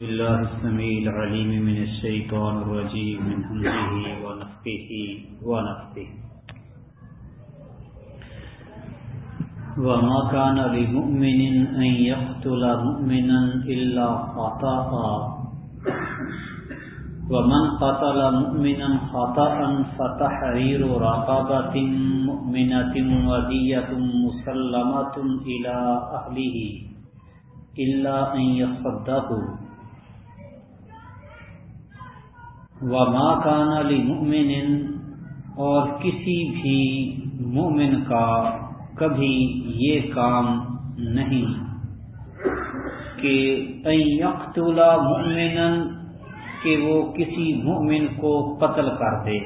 الله السميع العليم من الشيطان الرجيم، من همزه ونفقه ونفقه وما كان لمؤمن أن يقتل مؤمنا إلا خطأ. ومن قتل مؤمنا خطأ فتحرير رقبة مؤمنة ودية مسلمة إلى أهله إلا أن يصدقوا. وما كان لمؤمن اور کسی بھی مومن کا کبھی یہ کام نہیں کہ یقتلا کہ وہ کسی مومن کو قتل کر دے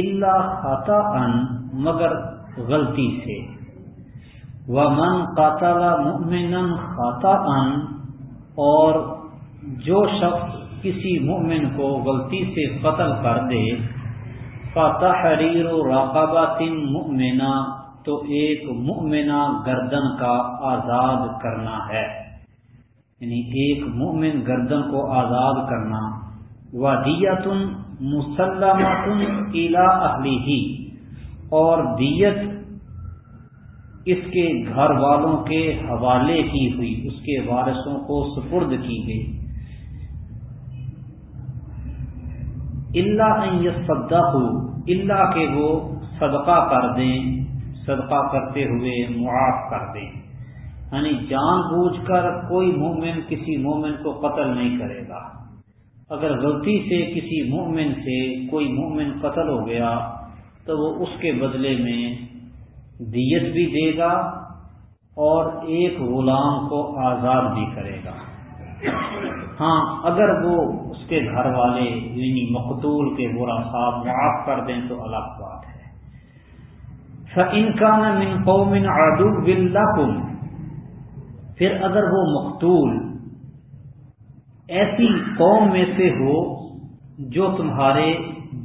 اللہ خطا ان مگر غلطی سے۔ ومن قتل مؤمنا خطا ان اور جو شخص کسی مومن کو غلطی سے قتل کر دے فتحریر رقبات مؤمنہ تو ایک مؤمنہ گردن کا آزاد کرنا ہے۔ یعنی ایک مومن گردن کو آزاد کرنا۔ ودیت مسلمت الا اہلی ہی اور دیت اس کے گھر والوں کے حوالے کی ہوئی، اس کے وارثوں کو سپرد کی گئی۔ اللہ سدا ہو اللہ کے وہ صدقہ کر دیں، صدقہ کرتے ہوئے معاف کر دیں۔ یعنی جان بوجھ کر کوئی مومن کسی مومن کو قتل نہیں کرے گا۔ اگر غلطی سے کسی مومن سے کوئی مومن قتل ہو گیا، تو وہ اس کے بدلے میں دیت بھی دے گا اور ایک غلام کو آزاد بھی کرے گا۔ ہاں اگر وہ اس کے گھر والے یعنی مقتول کے برا صاحب معاف کر دیں تو الگ بات ہے۔ کا من قومن ادو بلکم پھر اگر وہ مقتول ایسی قوم میں سے ہو جو تمہارے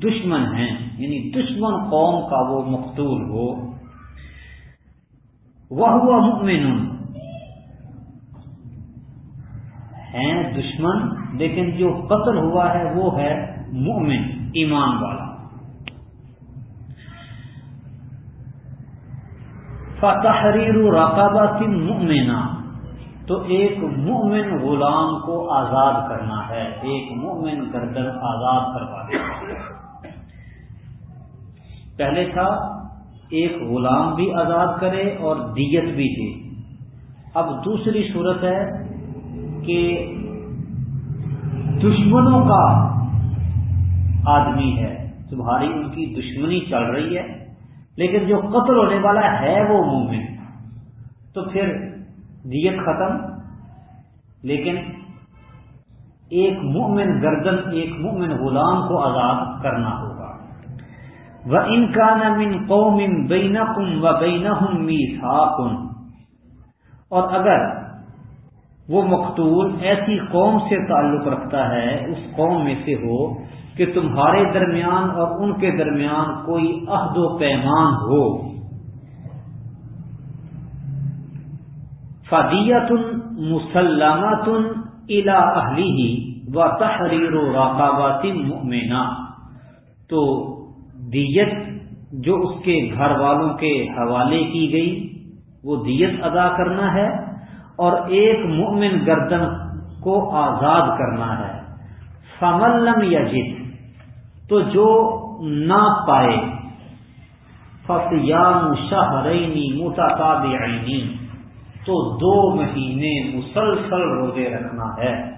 دشمن ہیں یعنی دشمن قوم کا وہ مقتول ہو۔ وہ ہوا مؤمن ہیں دشمن، لیکن جو قتل ہوا ہے وہ ہے مومن، ایمان والا۔ فتحریر رقابات مؤمنہ تو ایک مومن غلام کو آزاد کرنا ہے، ایک مومن گردن آزاد کروا دینا پہلے تھا، ایک غلام بھی آزاد کرے اور دیت بھی دے۔ اب دوسری صورت ہے کہ دشمنوں کا آدمی ہے۔ تمہاری ان کی دشمنی چل رہی ہے، لیکن جو قتل ہونے والا ہے وہ مومن۔ تو پھر دیت ختم، لیکن ایک مومن گردن، ایک مومن غلام کو آزاد کرنا ہوگا۔ وہ ان کا نمن قوم بین کم و بین می اور اگر وہ مقتول ایسی قوم سے تعلق رکھتا ہے، اس قوم میں سے ہو کہ تمہارے درمیان اور ان کے درمیان کوئی عہد و پیمان ہو۔ فدیت مسلمت الا اہلی ہی و تحریر و رقابات تو دیت جو اس کے گھر والوں کے حوالے کی گئی، وہ دیت ادا کرنا ہے اور ایک مومن گردن کو آزاد کرنا ہے۔ فملم یا جت تو جو نہ پائے۔ فسیام شہرینی متابعینی تو دو مہینے مسلسل روزے رکھنا ہے۔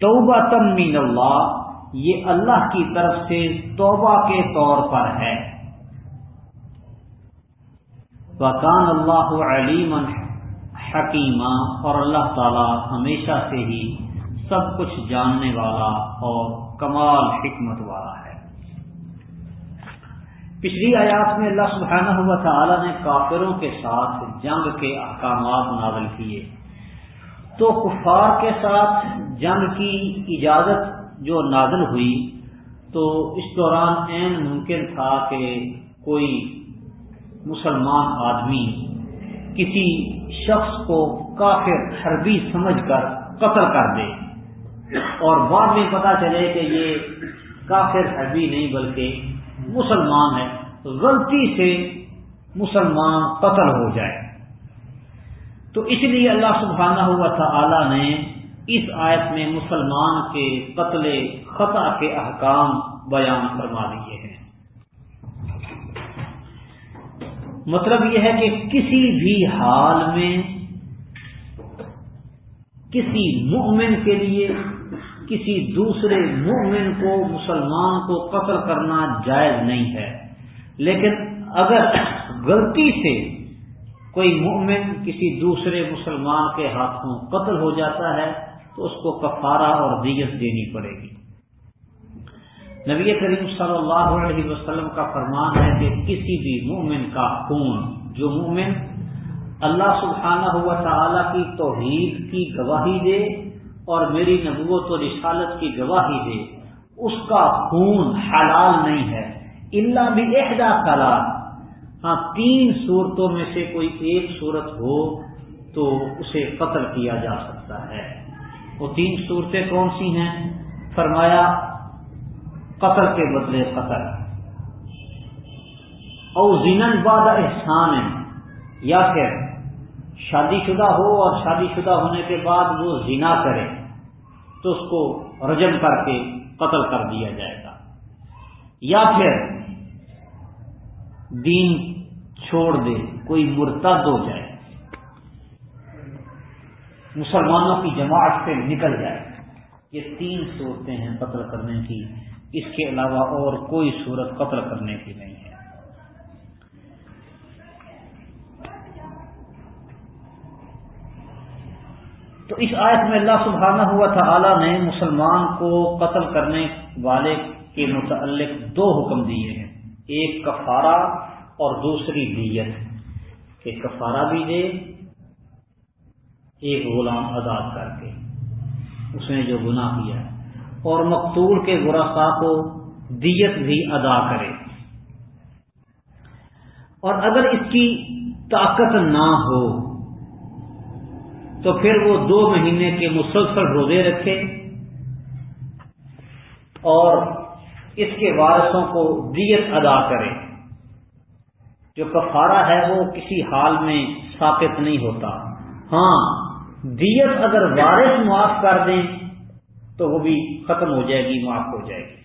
توبہ تم اللہ، یہ اللہ کی طرف سے توبہ کے طور پر ہے۔ وکان اللہ علیمن حکیمہ اور اللہ تعالی ہمیشہ سے ہی سب کچھ جاننے والا اور کمال حکمت والا ہے۔ پچھلی آیات میں اللہ سبحانہ ہوا تعالی نے کافروں کے ساتھ جنگ کے احکامات نازل کیے۔ تو کفار کے ساتھ جنگ کی اجازت جو نازل ہوئی، تو اس دوران این ممکن تھا کہ کوئی مسلمان آدمی کسی شخص کو کافر، حربی سمجھ کر قتل کر دے۔ اور بعد میں پتا چلے کہ یہ کافر ہے بھی نہیں بلکہ مسلمان ہے۔ غلطی سے مسلمان قتل ہو جائے۔ تو اس لیے اللہ سبحانہ ہوا تھا نے اس آیت میں مسلمان کے قتل خطا کے احکام بیان فرما دیے ہیں۔ مطلب یہ ہے کہ کسی بھی حال میں کسی مؤمن کے لیے کسی دوسرے مؤمن کو مسلمان کو قتل کرنا جائز نہیں ہے۔ لیکن اگر غلطی سے کوئی مؤمن کسی دوسرے مسلمان کے ہاتھوں قتل ہو جاتا ہے تو اس کو کفارہ اور دیت دینی پڑے گی۔ نبی کریم صلی اللہ علیہ وسلم کا فرمان ہے کہ کسی بھی مومن کا خون، جو مومن اللہ سبحانہ ہوا تعالی کی توحید کی گواہی دے اور میری نبوت و رسالت کی گواہی دے، اس کا خون حلال نہیں ہے۔ اللہ بھی عہدہ طلاق ہاں تین صورتوں میں سے کوئی ایک صورت ہو تو اسے قتل کیا جا سکتا ہے۔ وہ تین صورتیں کون سی ہیں؟ فرمایا قتل کے بدلے قتل۔ اور زینن باد احسان۔ یا پھر شادی شدہ ہو اور شادی شدہ ہونے کے بعد وہ زنا کرے، تو اس کو رجم کر کے قتل کر دیا جائے گا۔ یا پھر دین چھوڑ دے، کوئی مرتد ہو جائے، مسلمانوں کی جماعت سے نکل جائے۔ یہ تین صورتیں ہیں قتل کرنے کی۔ اس کے علاوہ اور کوئی صورت قتل کرنے کی نہیں ہے۔ تو اس آیت میں اللہ سبحانہ ہوا تھا نے مسلمان کو قتل کرنے والے کے متعلق دو حکم دیے ہیں۔ ایک کفارہ اور دوسری دیت کہ کفارہ بھی دے، ایک غلام آزاد کر کے۔ اس نے جو گناہ کیا ہے اور مقتول کے گراسا کو دیت بھی ادا کرے۔ اور اگر اس کی طاقت نہ ہو، تو پھر وہ دو مہینے کے مسلسل روزے رکھے اور اس کے وارثوں کو دیت ادا کرے۔ جو کفارہ ہے وہ کسی حال میں ثابت نہیں ہوتا۔ ہاں دیت اگر وارث معاف کر دیں تو وہ بھی ختم ہو جائے گی، معاف ہو جائے گی۔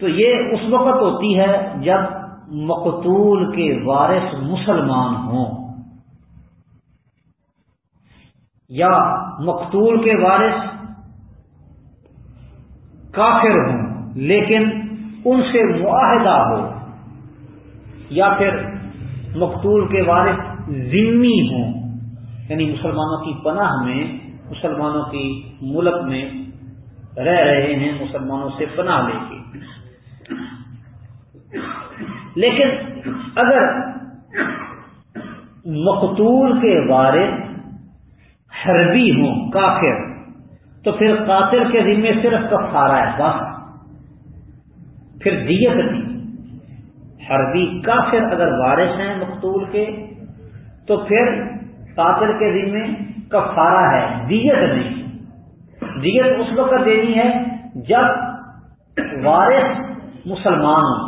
تو یہ اس وقت ہوتی ہے جب مقتول کے وارث مسلمان ہوں۔ یا مقتول کے وارث کافر ہوں، لیکن ان سے معاہدہ ہو۔ یا پھر مقتول کے وارث ذمی ہوں یعنی مسلمانوں کی پناہ میں مسلمانوں کی ملک میں رہ رہے ہیں، مسلمانوں سے پناہ لے کے۔ لیکن اگر مقتول کے وارث حربی ہوں، کافر، تو پھر قاتل کے ذمے صرف کفارہ ہے، بس۔ پھر دیت نہیں۔ حربی کافر اگر وارث ہیں مقتول کے، تو پھر قاتل کے ذمے کفارہ ہے، دیت نہیں۔ دیت اس وقت دینی ہے جب وارث مسلمان ہو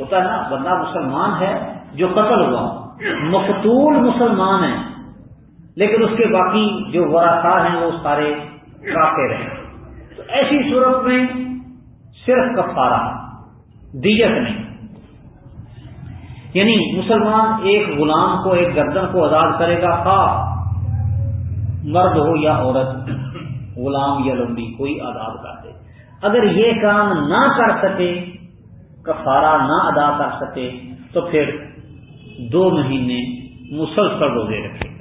ہوتا ہے نا، بندہ مسلمان ہے جو قتل ہوا۔ مقتول مسلمان ہے، لیکن اس کے باقی جو وراثا ہیں وہ سارے کافر ہیں۔ تو ایسی صورت میں صرف کفارہ، دیت نہیں۔ یعنی مسلمان ایک غلام کو، ایک گردن کو آزاد کرے گا خواہ مرد ہو یا عورت، غلام یا لمبی، کوئی آزاد کر دے۔ اگر یہ کام نہ کر سکے، کفارہ نہ ادا کر سکے، تو پھر دو مہینے مسلسل روزے رکھے گا۔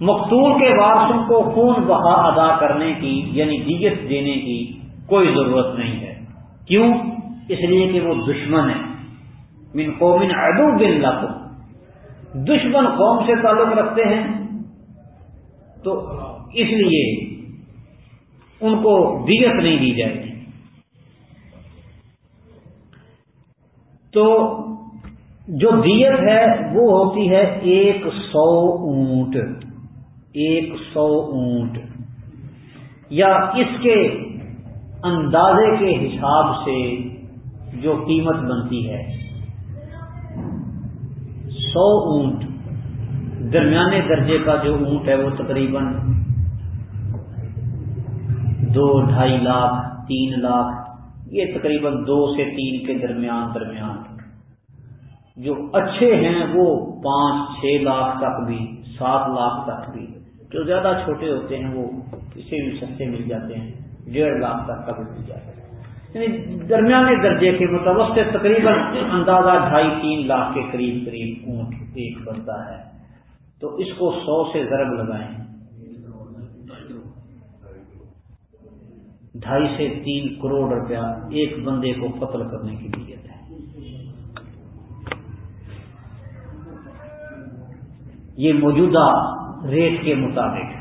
مقتول کے وارثوں کو خون بہا ادا کرنے کی یعنی دیت دینے کی کوئی ضرورت نہیں ہے۔ کیوں؟ اس لیے کہ وہ دشمن ہے۔ من قومن ادو بن لکم۔ دشمن قوم سے تعلق رکھتے ہیں۔ تو اس لیے ان کو دیت نہیں دی جائے گی۔ تو جو دیت ہے وہ ہوتی ہے ایک سو اونٹ، ایک سو اونٹ۔ یا اس کے اندازے کے حساب سے جو قیمت بنتی ہے۔ سو اونٹ۔ درمیانے درجے کا جو اونٹ ہے وہ تقریباً دو ڈھائی لاکھ، تین لاکھ، یہ تقریباً دو سے تین کے درمیان درمیان جو اچھے ہیں وہ پانچ، چھ لاکھ تک بھی، سات لاکھ تک بھی، جو زیادہ چھوٹے ہوتے ہیں وہ کسی بھی سستے مل جاتے ہیں، ڈیڑھ لاکھ تک کا بھی مل جاتا ہے یعنی درمیانے درجے کے متوسط تقریباً اندازہ ڈھائی، تین لاکھ کے قریب قریب اونٹ ایک بنتا ہے۔ تو اس کو سو سے ضرب لگائیں۔ ڈھائی سے تین کروڑ روپیہ ایک بندے کو قتل کرنے کی نیت ہے یہ موجودہ ریٹ کے مطابق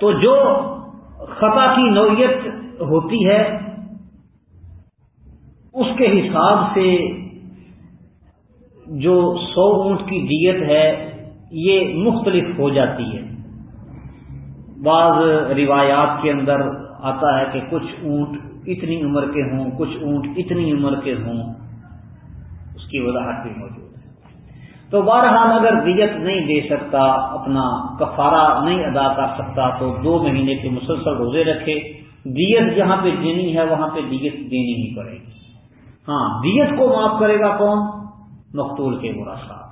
تو جو خطا کی نوعیت ہوتی ہے، اس کے حساب سے جو سو اونٹ کی دیت ہے، یہ مختلف ہو جاتی ہے۔ بعض روایات کے اندر آتا ہے کہ کچھ اونٹ اتنی عمر کے ہوں، کچھ اونٹ اتنی عمر کے ہوں۔ اس کی وضاحت بھی موجود ہے۔ تو بہرحال اگر دیت نہیں دے سکتا، اپنا کفارہ نہیں ادا کر سکتا، تو دو مہینے کے مسلسل روزے رکھے۔ دیت جہاں پہ دینی ہے، وہاں پہ دیت دینی ہی پڑے گی۔ ہاں دیت کو معاف کرے گا کون؟ مقتول کے برا صاحب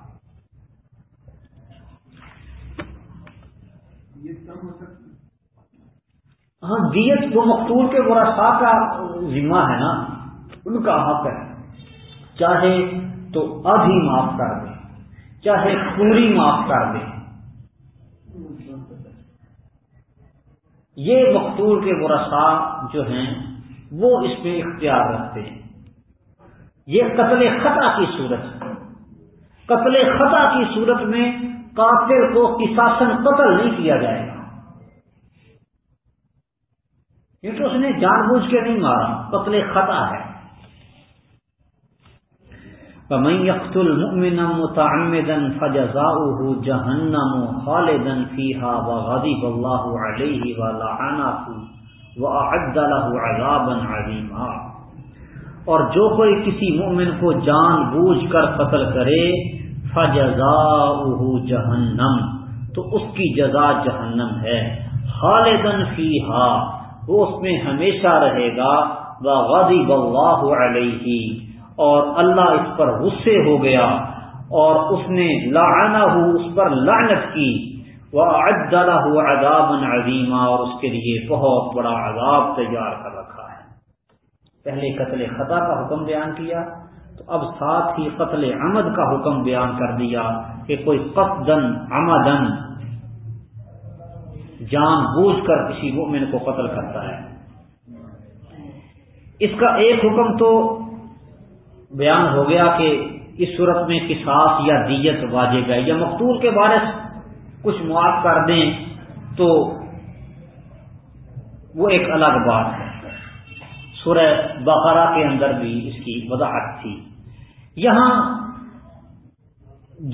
ہاں دیت وہ مقتول کے برا کا ذمہ ہے نا، ان کا حق ہے۔ چاہے تو ابھی معاف کر دیں چاہے پوری معاف کر دیں یہ مقتول کے برسا جو ہیں، وہ اس میں اختیار رکھتے ہیں۔ یہ قتل خطا کی صورت قتل خطا کی صورت میں قاتل کو کساسن قتل نہیں کیا جائے گا۔ کیونکہ اس نے جان بوجھ کے نہیں مارا، قتل خطا ہے۔ يقتل مؤمنا متعمدا فجزاؤه جهنم خالدا فيها وغضب الله عليه ولعنه وأعد له عذابا عظيما۔ اور جو کوئی کسی مومن کو جان بوجھ کر قتل کرے فجزا جہنم، تو اس کی جزا جہنم ہے۔ خالدن فی وہ اس میں ہمیشہ رہے گا۔ غضب اللہ علیہ، اور اللہ اس پر غصے ہو گیا، اور اس نے لانا ہو اس پر لعنت کی۔ وہ اجلا ہوا عذاب اور اس کے لیے بہت بڑا عذاب تیار کر رکھا ہے۔ پہلے قتل خطا کا حکم بیان کیا۔ تو اب ساتھ ہی قتل عمد کا حکم بیان کر دیا کہ کوئی قصدن عمدن جان بوجھ کر کسی مومن کو قتل کرتا ہے۔ اس کا ایک حکم تو بیان ہو گیا کہ اس صورت میں کساس یا دیت واجب ہے یا مقتول کے بارے کچھ معاف کر دیں تو وہ ایک الگ بات ہے۔ سورہ بقرہ کے اندر بھی اس کی وضاحت تھی۔ یہاں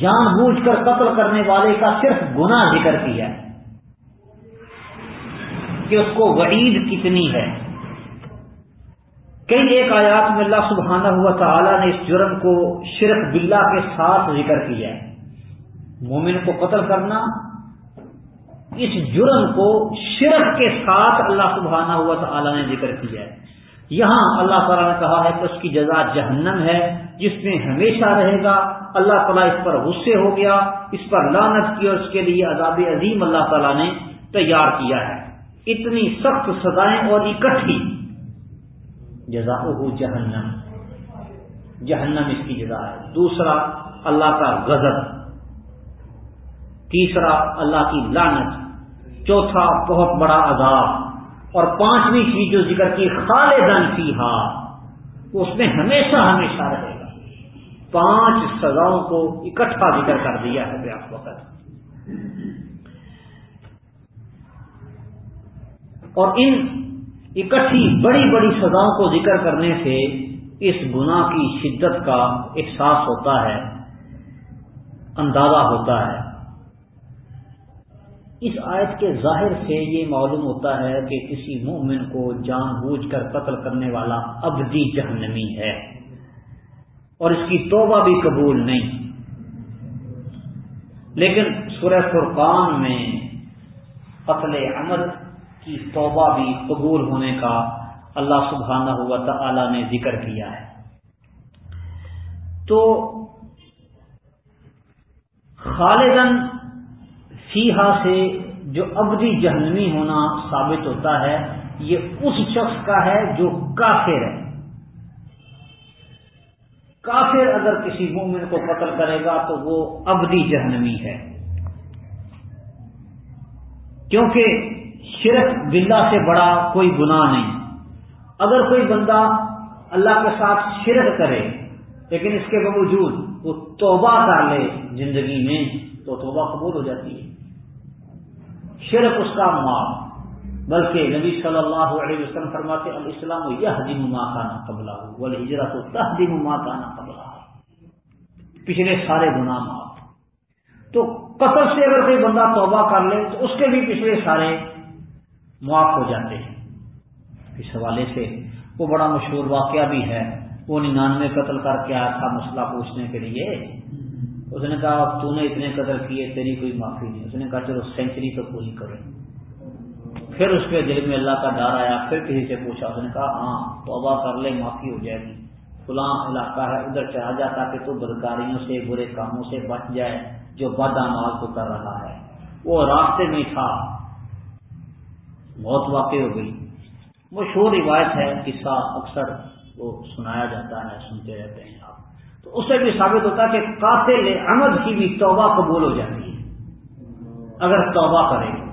جان بوجھ کر قتل کرنے والے کا صرف گنا ذکر کیا کہ اس کو وعید کتنی ہے۔ کئی ایک آیات میں اللہ سبحانہ ہوا تعالی نے اس جرم کو شرک باللہ کے ساتھ ذکر کیا ہے۔ مومن کو قتل کرنا، اس جرم کو شرک کے ساتھ اللہ سبحانہ ہوا تعالی نے ذکر کیا ہے۔ یہاں اللہ تعالیٰ نے کہا ہے کہ اس کی جزا جہنم ہے۔ جس میں ہمیشہ رہے گا۔ اللہ تعالیٰ اس پر غصے ہو گیا، اس پر لانت کی اور اس کے لیے عذاب عظیم اللہ تعالیٰ نے تیار کیا ہے۔ اتنی سخت سزائیں اور اکٹھی۔ جزا جہنم۔ جہنم اس کی جزا ہے۔ دوسرا، اللہ کا غضب۔ تیسرا، اللہ کی لانت چوتھا، بہت بڑا عذاب۔ اور پانچویں چیز جو ذکر کی خالدن فی وہ اس میں ہمیشہ ہمیشہ رہے۔ گا پانچ سزاؤں کو اکٹھا ذکر کر دیا ہے بیاس وقت۔ اور ان اکٹھی بڑی بڑی سزاؤں کو ذکر کرنے سے اس گناہ کی شدت کا احساس ہوتا ہے، اندازہ ہوتا ہے۔ اس آیت کے ظاہر سے یہ معلوم ہوتا ہے کہ کسی مومن کو جان بوجھ کر قتل کرنے والا ابدی جہنمی ہے۔ اور اس کی توبہ بھی قبول نہیں۔ لیکن سورہ فرقان میں قتل عمل کی توبہ بھی قبول ہونے کا اللہ سبحانہ ہوا تعالی نے ذکر کیا ہے۔ تو خالدن فیحا سے جو ابدی جہنمی ہونا ثابت ہوتا ہے، یہ اس شخص کا ہے جو کافر ہے۔ کافر اگر کسی مومن کو قتل کرے گا تو وہ ابدی جہنمی ہے۔ کیونکہ شرک بلا سے بڑا کوئی گناہ نہیں۔ اگر کوئی بندہ اللہ کے ساتھ شرک کرے، لیکن اس کے باوجود وہ توبہ کر لے زندگی میں، تو توبہ قبول ہو جاتی ہے۔ شرک اس کا ماں بلکہ نبی صلی اللہ علیہ وسلم فرماتے الاسلام یہ حدیم ماں کا نا قبلہ ہو ہجرت تحدیم ماں کا نا قبلہ۔ پچھلے سارے گناہ معاف۔ تو قتل سے اگر کوئی بندہ توبہ کر لے، تو اس کے بھی پچھلے سارے معاف ہو جاتے ہیں۔ اس حوالے سے وہ بڑا مشہور واقعہ بھی ہے۔ وہ ننانوے قتل کر کے آیا تھا مسئلہ پوچھنے کے لیے۔ اس نے کہا تو نے اتنے قتل کیے، تیری کوئی معافی نہیں۔ اس نے کہا، چلو سینچری تو پوری کریں پھر اس کے دل میں اللہ کا ڈر آیا، پھر کسی سے پوچھا، اس نے کہا ہاں توبہ کر لے معافی ہو جائے گی۔ فلاں علاقہ ہے، ادھر چلا جاتا کہ تو بدکاریوں سے، برے کاموں سے بچ جائے، جو بد امال کو کر رہا ہے۔ وہ راستے میں تھا۔ بہت واقع ہو گئی۔ مشہور روایت ہے، قصہ اکثر وہ سنایا جاتا ہے، سنتے رہتے ہیں آپ۔ تو اس سے بھی ثابت ہوتا ہے کہ قاتل احمد کی بھی توبہ قبول ہو جاتی ہے۔ اگر توبہ کرے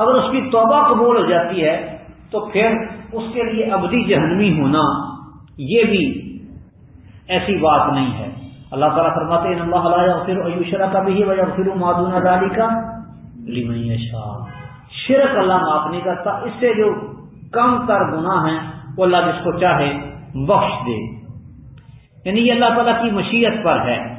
اگر اس کی توبہ قبول ہو جاتی ہے، تو پھر اس کے لیے ابدی جہنمی ہونا یہ بھی ایسی بات نہیں ہے۔ اللہ تعالیٰ فرماتے ہیں اللہ علیہ پھر ایوشرا کا بھی وجہ پھر مادون ڈالی کا شرک اللہ معاف نہیں کرتا، اس سے جو کم تر گناہ ہیں، وہ اللہ جس کو چاہے بخش دے۔ یعنی یہ اللہ تعالیٰ کی مشیت پر ہے۔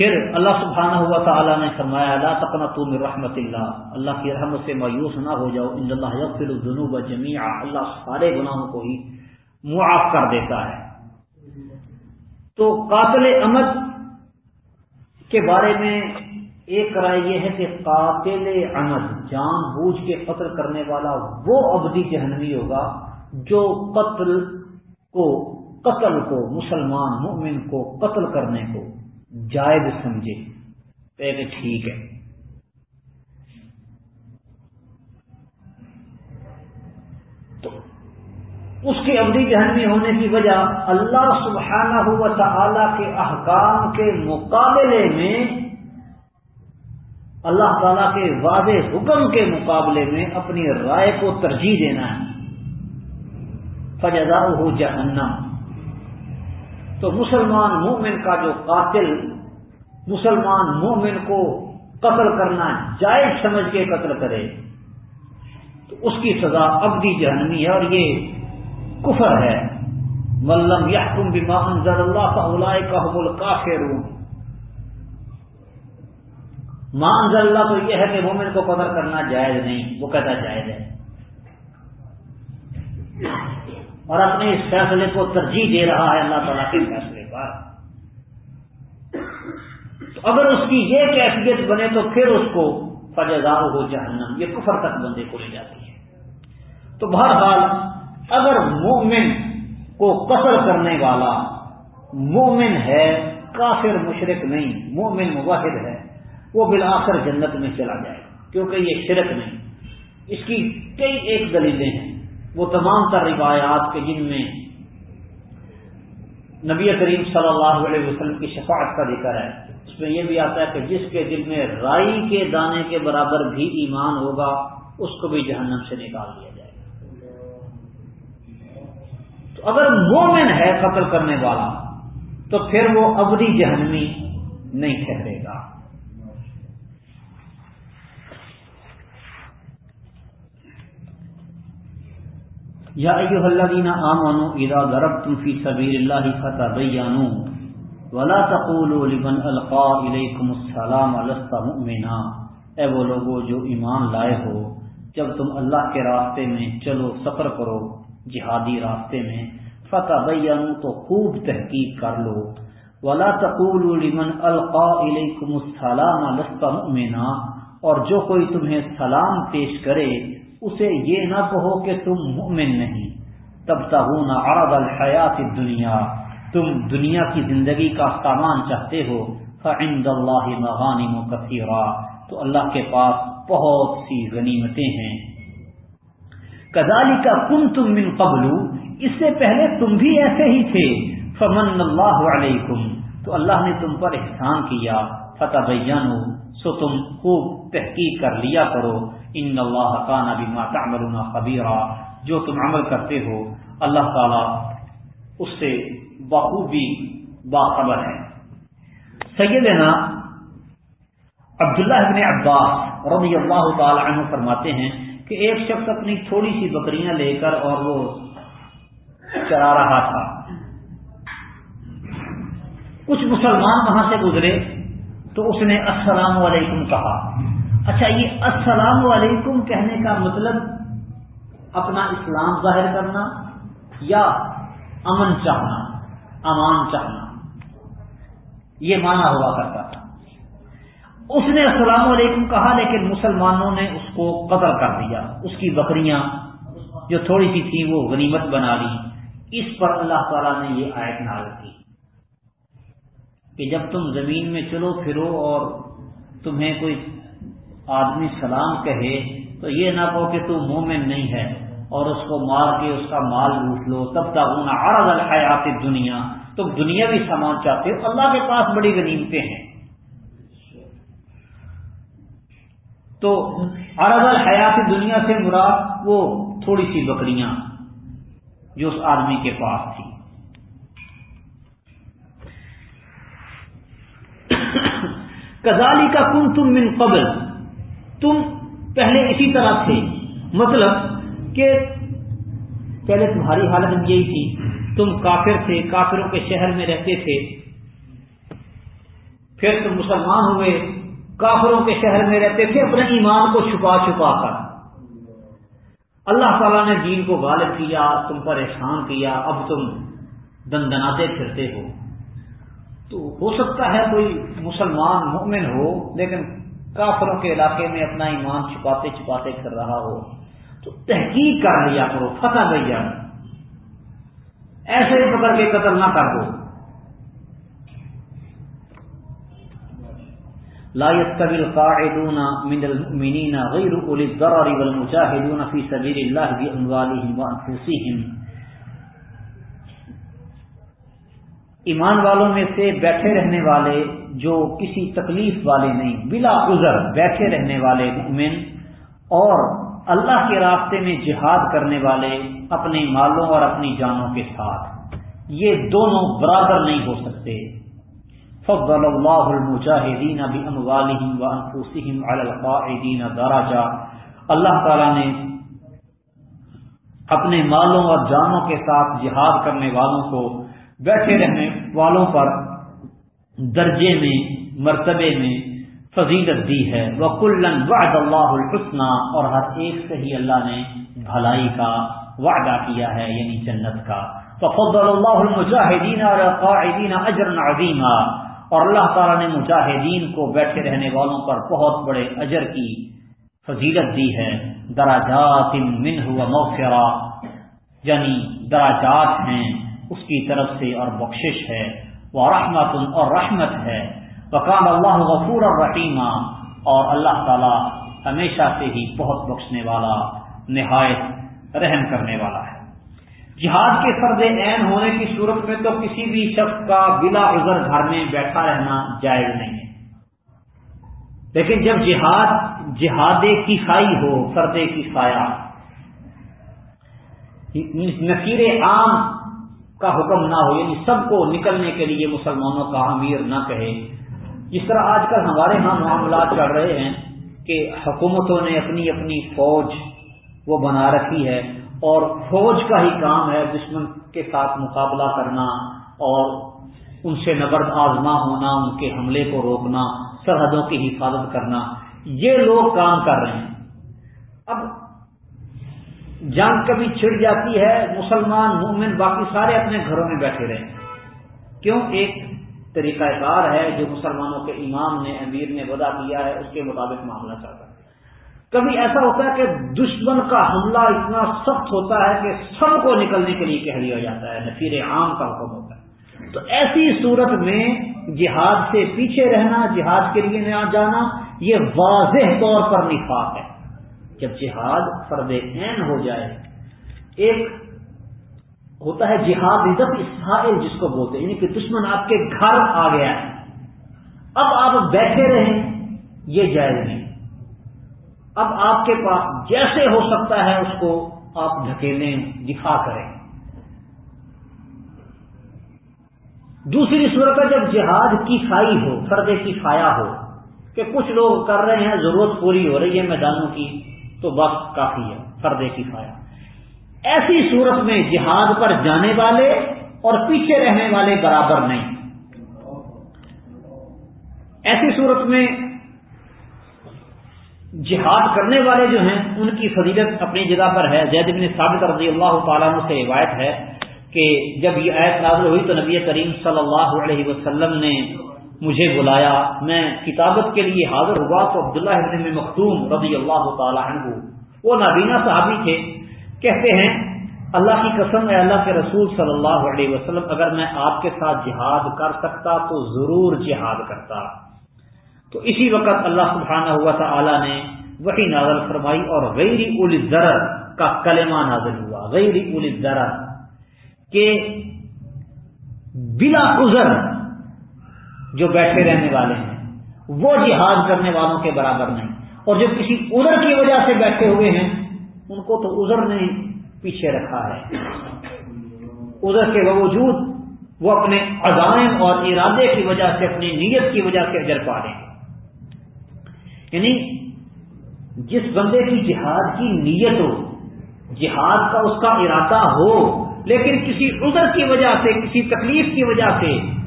پھر اللہ سبحانہ ہوا تعالیٰ نے فرمایا اللہ تقنا تم رحمت اللہ. اللہ کی رحمت سے مایوس نہ ہو جاؤ. ان اللہ یغفر الذنوب جميعا اللہ سارے گناہوں کو ہی معاف کر دیتا ہے. تو قاتل امد کے بارے میں ایک رائے یہ ہے کہ قاتل امد جان بوجھ کے قتل کرنے والا وہ ابدی جہنمی ہوگا جو قتل کو قتل کو، مسلمان، مومن کو قتل کرنے کو جائز سمجھے۔ کہ ٹھیک ہے۔ تو اس کی ابدی جہنمی ہونے کی وجہ اللہ سبحانہ ہوا تعالی کے احکام کے مقابلے میں، اللہ تعالی کے واضح حکم کے مقابلے میں اپنی رائے کو ترجیح دینا ہے۔ فجزا ہو جہنم تو مسلمان مومن کا جو قاتل مسلمان مومن کو قتل کرنا جائز سمجھ کے قتل کرے، تو اس کی سزا ابدی جہنمی ہے اور یہ کفر ہے۔ ملم یا تم بھی انزل اللہ کا اولائے کا حبل کافی ماں انزل اللہ تو یہ ہے کہ مومن کو قتل کرنا جائز نہیں، وہ کہتا جائز ہے۔ اور اپنے اس فیصلے کو ترجیح دے رہا ہے اللہ تعالیٰ کے فیصلے پر۔ تو اگر اس کی یہ کیفیت بنے تو پھر اس کو فجدار ہو جہنم، یہ کفر تک بندے کو لے جاتی ہے۔ تو بہرحال اگر مومن کو قتل کرنے والا مومن ہے، کافر مشرق نہیں، مومن مواحد ہے، وہ بالآخر جنت میں چلا جائے کیونکہ یہ شرک نہیں۔ اس کی کئی ایک دلیلیں ہیں۔ وہ تمام تر روایات کے جن میں نبی کریم صلی اللہ علیہ وسلم کی شفاعت کا ذکر ہے، اس میں یہ بھی آتا ہے کہ جس کے دل میں رائی کے دانے کے برابر بھی ایمان ہوگا، اس کو بھی جہنم سے نکال دیا جائے گا۔ تو اگر مومن ہے قتل کرنے والا، تو پھر وہ ابدی جہنمی نہیں ٹھہرے گا یا ایوہ الذین آمنوا اذا ضربتم فی سبیل اللہ فتبینوا ولا تقول لمن القا علیکم السلام لست مؤمنا اے وہ لوگوں جو ایمان لائے ہو، جب تم اللہ کے راستے میں چلو، سفر کرو جہادی راستے میں فتح تو خوب تحقیق کر لو۔ ولا تقول لمن القا علیکم السلام لست مؤمنا اور جو کوئی تمہیں سلام پیش کرے اسے یہ نہ کہو کہ تم مؤمن نہیں۔ تب تغون عرض الحیات دنیا تم دنیا کی زندگی کا سامان چاہتے ہو۔ فعند اللہ مغانم کثیرہ تو اللہ کے پاس بہت سی غنیمتیں ہیں۔ کزالی کا کن تم من قبل۔ اس سے پہلے تم بھی ایسے ہی تھے۔ فمن اللہ علیکم۔ تو اللہ نے تم پر احسان کیا۔ فتح بینو سو تم خوب تحقیق کر لیا کرو۔ ان اللہ کا نبی ماتا خبیرہ جو تم عمل کرتے ہو، اللہ تعالی اس سے بخوبی باخبر ہے سیدنا عبداللہ ابن عباس رضی اللہ تعالی عنہ فرماتے ہیں کہ ایک شخص اپنی تھوڑی سی بکریاں لے کر اور وہ چرا رہا تھا۔ کچھ مسلمان وہاں سے گزرے تو اس نے السلام علیکم کہا۔ اچھا یہ السلام علیکم کہنے کا مطلب اپنا اسلام ظاہر کرنا یا امن چاہنا، امان چاہنا؟ یہ مانا ہوا کرتا تھا۔ اس نے السلام علیکم کہا، لیکن مسلمانوں نے اس کو قتل کر دیا۔ اس کی بکریاں جو تھوڑی سی تھی وہ غنیمت بنا لی اس پر اللہ تعالیٰ نے یہ آیت نال کی کہ جب تم زمین میں چلو، پھرو اور تمہیں کوئی آدمی سلام کہے تو یہ نہ کہو کہ تم مومن نہیں ہے اور اس کو مار کے اس کا مال لوٹ لو، تب تک انہیں آرز الحیات دنیا تم دنیا بھی سامان چاہتے ہو، اللہ کے پاس بڑی غنیمتیں ہیں۔ تو عرض الحیات دنیا سے مراد وہ تھوڑی سی بکریاں جو اس آدمی کے پاس تھی کزالی کا کن تم من قبل۔ تم پہلے اسی طرح تھے۔ مطلب کہ پہلے تمہاری حالت یہی تھی۔ تم کافر تھے، کافروں کے شہر میں رہتے تھے۔ پھر تم مسلمان ہوئے، کافروں کے شہر میں رہتے تھے، اپنے ایمان کو چھپا چھپا کر۔ اللہ تعالیٰ نے دین کو غالب کیا، تم پر احسان کیا۔ اب تم دندناتے پھرتے ہو۔ تو ہو سکتا ہے کوئی مسلمان مومن ہو، لیکن کافروں کے علاقے میں اپنا ایمان چھپاتے چھپاتے کر رہا ہو، تو تحقیق کر لیا کرو فتح بھیا ایسے پکڑ کے قتل نہ کر دو۔ لا يستوي القاعدون من المؤمنين غير اولي الضرر والمجاهدون في سبيل الله باموالهم وانفسهم ایمان والوں میں سے بیٹھے رہنے والے جو کسی تکلیف والے نہیں، بلا عذر بیٹھے رہنے والے مؤمن اور اللہ کے راستے میں جہاد کرنے والے اپنے مالوں اور اپنی جانوں کے ساتھ۔ یہ دونوں برابر نہیں ہو سکتے۔ فضل اللہ المجاہدین باموالہم وانفسہم علی القاعدین درجہ اللہ تعالی نے اپنے مالوں اور جانوں کے ساتھ جہاد کرنے والوں کو بیٹھے رہنے والوں پر درجے میں، مرتبے میں فضیلت دی ہے۔ وہ وعد اللہ الحسنہ اور ہر ایک سے ہی اللہ نے بھلائی کا وعدہ کیا ہے یعنی جنت کا۔ فضل اللہ المجاہدین اور قاعدین اجر عظیمہ اور اللہ تعالیٰ نے مجاہدین کو بیٹھے رہنے والوں پر بہت بڑے اجر کی فضیلت دی ہے۔ دراجات من ہوا موفرا یعنی دراجات ہیں اس کی طرف سے اور بخشش ہے۔ وہ رحمت اور رحمت ہے۔ وقام اللہ غفور اور رحیمہ اور اللہ تعالی ہمیشہ سے ہی بہت بخشنے والا، نہایت رحم کرنے والا ہے۔ جہاد کے فرد عین ہونے کی صورت میں تو کسی بھی شخص کا بلا عذر گھر میں بیٹھا رہنا جائز نہیں ہے۔ لیکن جب جہاد جہاد کسائی ہو، فرد کسایا نکیر عام کا حکم نہ ہو یعنی سب کو نکلنے کے لیے مسلمانوں کا امیر نہ کہے۔ جس طرح آج کل ہمارے ہاں معاملات چل رہے ہیں کہ حکومتوں نے اپنی اپنی فوج وہ بنا رکھی ہے اور فوج کا ہی کام ہے دشمن کے ساتھ مقابلہ کرنا اور ان سے نبرد آزما ہونا، ان کے حملے کو روکنا، سرحدوں کی حفاظت کرنا۔ یہ لوگ کام کر رہے ہیں۔ اب جنگ کبھی چھڑ جاتی ہے، مسلمان، مومن باقی سارے اپنے گھروں میں بیٹھے رہے کیوں؟ ایک طریقہ کار ہے جو مسلمانوں کے امام نے، امیر نے ودا کیا ہے، اس کے مطابق معاملہ چلتا ہے۔ کبھی ایسا ہوتا ہے کہ دشمن کا حملہ اتنا سخت ہوتا ہے کہ سب کو نکلنے کے لیے کہہ دیا جاتا ہے، نفیر عام کا حکم ہوتا ہے۔ تو ایسی صورت میں جہاد سے پیچھے رہنا، جہاد کے لیے نہ جانا، یہ واضح طور پر نفاق ہے۔ جب جہاد فرد عین ہو جائے، ایک ہوتا ہے جہاد عزت اسرائیل جس کو بولتے ہیں یعنی کہ دشمن آپ کے گھر آ گیا ہے۔ اب آپ بیٹھے رہیں، یہ جائز نہیں۔ اب آپ کے پاس جیسے ہو سکتا ہے، اس کو آپ ڈھکیلیں دفاع کریں۔ دوسری صورت ہے جب جہاد کی فائی ہو، فرد کی فایا ہو، کہ کچھ لوگ کر رہے ہیں، ضرورت پوری ہو رہی ہے میدانوں کی۔ تو بس کافی ہے فردے کی فایا ایسی صورت میں جہاد پر جانے والے اور پیچھے رہنے والے برابر نہیں۔ ایسی صورت میں جہاد کرنے والے جو ہیں، ان کی فضیلت اپنی جگہ پر ہے۔ زید بن ثابت رضی اللہ تعالیٰ سے روایت ہے کہ جب یہ آیت نازل ہوئی تو نبی کریم صلی اللہ علیہ وسلم نے مجھے بلایا، میں کتابت کے لیے حاضر ہوا تو عبداللہ ابن مختوم رضی اللہ تعالی عنہ، وہ نابینا صحابی تھے، کہتے ہیں، اللہ کی قسم ہے، اللہ کے رسول صلی اللہ علیہ وسلم، اگر میں آپ کے ساتھ جہاد کر سکتا تو ضرور جہاد کرتا۔ تو اسی وقت اللہ سبحانہ ہوا تھا نے وہی نازل فرمائی اور غیر الزر کا کلمہ نازل ہوا۔ غیر الزر کہ بلا عذر جو بیٹھے رہنے والے ہیں، وہ جہاد کرنے والوں کے برابر نہیں۔ اور جو کسی ادھر کی وجہ سے بیٹھے ہوئے ہیں، ان کو تو ادھر نے پیچھے رکھا ہے۔ ادھر کے باوجود وہ اپنے عزائم اور ارادے کی وجہ سے، اپنی نیت کی وجہ سے اجر پا لیں یعنی جس بندے کی جہاد کی نیت ہو، جہاد کا اس کا ارادہ ہو، لیکن کسی عذر کی وجہ سے، کسی تکلیف کی وجہ سے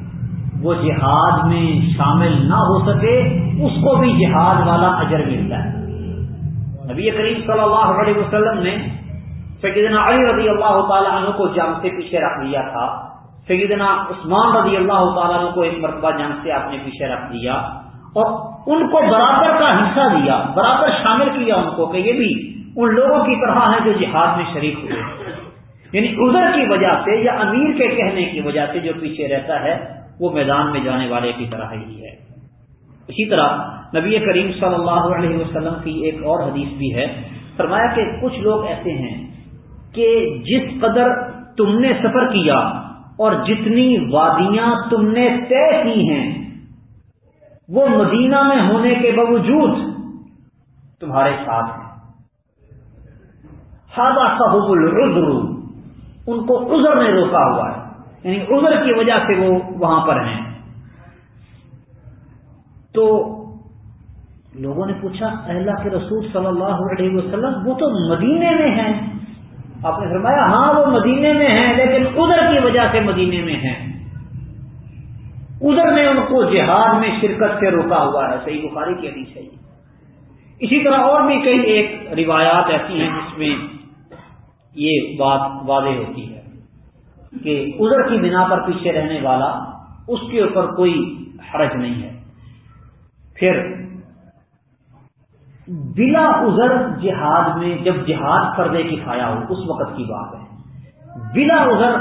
وہ جہاد میں شامل نہ ہو سکے، اس کو بھی جہاد والا اجر ملتا ہے۔ نبی کریم صلی اللہ علیہ وسلم نے سیدنا علی رضی اللہ تعالیٰ عنہ کو جنگ سے پیچھے رکھ دیا تھا۔ سیدنا عثمان رضی اللہ تعالیٰ عنہ کو ایک مرتبہ جنگ سے آپ نے پیچھے رکھ دیا۔ اور ان کو برابر کا حصہ دیا، برابر شامل کیا ان کو کہ یہ بھی ان لوگوں کی طرح ہے جو جہاد میں شریک ہوئے۔ یعنی ادھر کی وجہ سے یا امیر کے کہنے کی وجہ سے جو پیچھے رہتا ہے وہ میدان میں جانے والے کی طرح ہی ہے۔ اسی طرح نبی کریم صلی اللہ علیہ وسلم کی ایک اور حدیث بھی ہے۔ فرمایا کہ کچھ لوگ ایسے ہیں کہ جس قدر تم نے سفر کیا اور جتنی وادیاں تم نے طے کی ہیں، وہ مدینہ میں ہونے کے باوجود تمہارے ساتھ ہیں۔ ہاضا صاحب العذر، ان کو عذر نے روکا ہوا ہے۔ یعنی عذر کی وجہ سے وہ وہاں پر ہیں۔ تو لوگوں نے پوچھا اللہ کے رسول صلی اللہ علیہ وسلم، وہ تو مدینے میں ہیں۔ آپ نے فرمایا ہاں وہ مدینے میں ہیں، لیکن ادھر کی وجہ سے مدینے میں ہیں۔ ادھر نے ان کو جہاد میں شرکت سے روکا ہوا ہے۔ صحیح بخاری کی حدیث ہے اسی طرح اور بھی کئی ایک روایات ایسی ہیں جس میں یہ بات واضح ہوتی ہے۔ کہ ادھر کی بنا پر پیچھے رہنے والا اس کے اوپر کوئی حرج نہیں ہے۔ پھر بلا ازر جہاد میں جب جہاد پردے کی کھایا ہو، اس وقت کی بات ہے۔ بلا ازر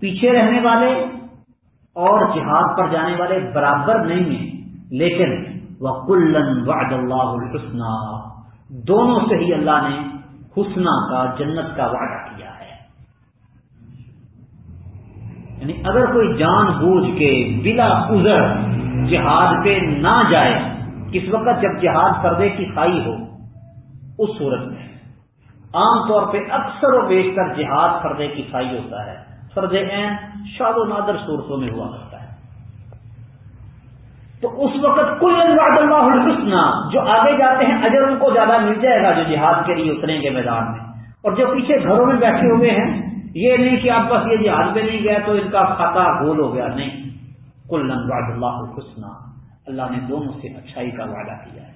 پیچھے رہنے والے اور جہاد پر جانے والے برابر نہیں ہیں، لیکن وہ کلن وعد اللہ الحسنہ دونوں سے ہی اللہ نے حسنہ کا، جنت کا وعدہ کیا۔ یعنی اگر کوئی جان بوجھ کے بلا ازر جہاد پہ نہ جائے، کس وقت جب جہاد پردے کی کھائی ہو؟ اس صورت میں۔ عام طور پہ اکثر و بیشتر جہاد پردے کی کھائی ہوتا ہے۔ فرد عین شاد و نادر صورتوں میں ہوا کرتا ہے۔ تو اس وقت کل اللہ الحسنہ، جو آگے جاتے ہیں، اجر ان کو زیادہ مل جائے گا جو جہاد کے لیے اتریں گے میدان میں۔ اور جو پیچھے گھروں میں بیٹھے ہوئے ہیں یہ نہیں کہ آپ بس یہ جہاز پہ نہیں گیا تو ان کا کھاتا گول ہو گیا، نہیں۔ کلن وعد اللہ حسنا اللہ نے دونوں سے اچھائی کا وعدہ کیا ہے۔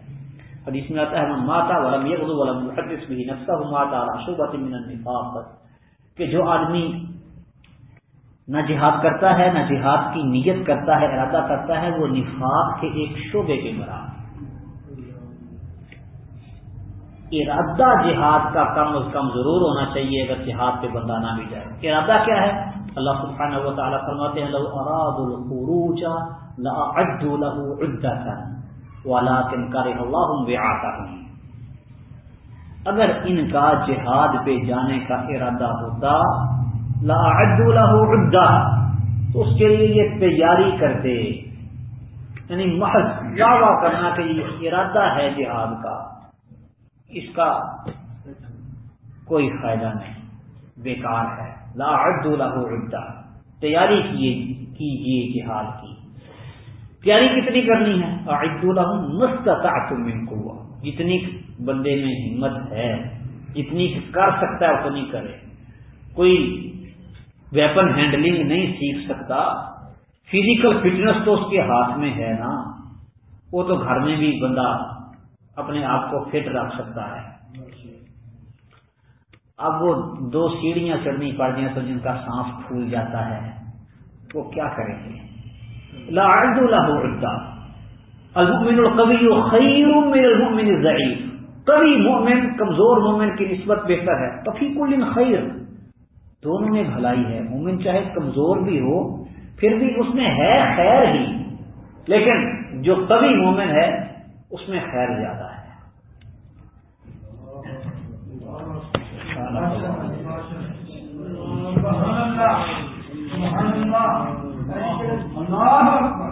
حدیث میں آتا ہے ماتا ولم یغدو ولم یحدث به نفسه ماتا على شعبة من النفاق۔ کہ جو آدمی نہ جہاد کرتا ہے، نہ جہاد کی نیت کرتا ہے، ارادہ کرتا ہے، وہ نفاق کے ایک شعبے کے برابر۔ ارادہ جہاد کا کم از کم ضرور ہونا چاہیے اگر جہاد پہ بندہ نہ بھی جائے۔ ارادہ کیا ہے؟ اللہ سبحانہ و تعالیٰ فرماتے ہیں، لو اراد الخروج لاعدوا له عدتا ولكن كره الله بعاثهم اگر ان کا جہاد پہ جانے کا ارادہ ہوتا لاعدوا له عدتا تو اس کے لیے یہ تیاری کرتے۔ یعنی محض دعویٰ کرنا کہ یہ ارادہ ہے جہاد کا۔ اس کا کوئی فائدہ نہیں۔ بیکار ہے۔ لا عد له عدہ۔ تیاری کیجیے جہاد کی۔ تیاری کتنی کرنی ہے؟ عد له مستطعتم من جتنی بندے میں ہمت ہے جتنی کر سکتا ہے، اتنی کرے۔ کوئی ویپن ہینڈلنگ نہیں سیکھ سکتا۔ فزیکل فٹنس تو اس کے ہاتھ میں ہے نا۔ وہ تو گھر میں بھی بندہ اپنے آپ کو فٹ رکھ سکتا ہے۔ اب وہ دو سیڑھیاں چڑھنی پڑ جائیں تو جن کا سانس پھول جاتا ہے وہ کیا کریں گے؟ لاعد اللہ المؤمن القوی خیر من المؤمن الضعیف۔ کبھی مومن کمزور مومن کی نسبت بہتر ہے۔ کفی کل خیر۔ دونوں میں بھلائی ہے۔ مومن چاہے کمزور بھی ہو پھر بھی اس میں ہے خیر ہی۔ لیکن جو کبھی مومن ہے اس میں خیر زیادہ ہے۔ اللہ۔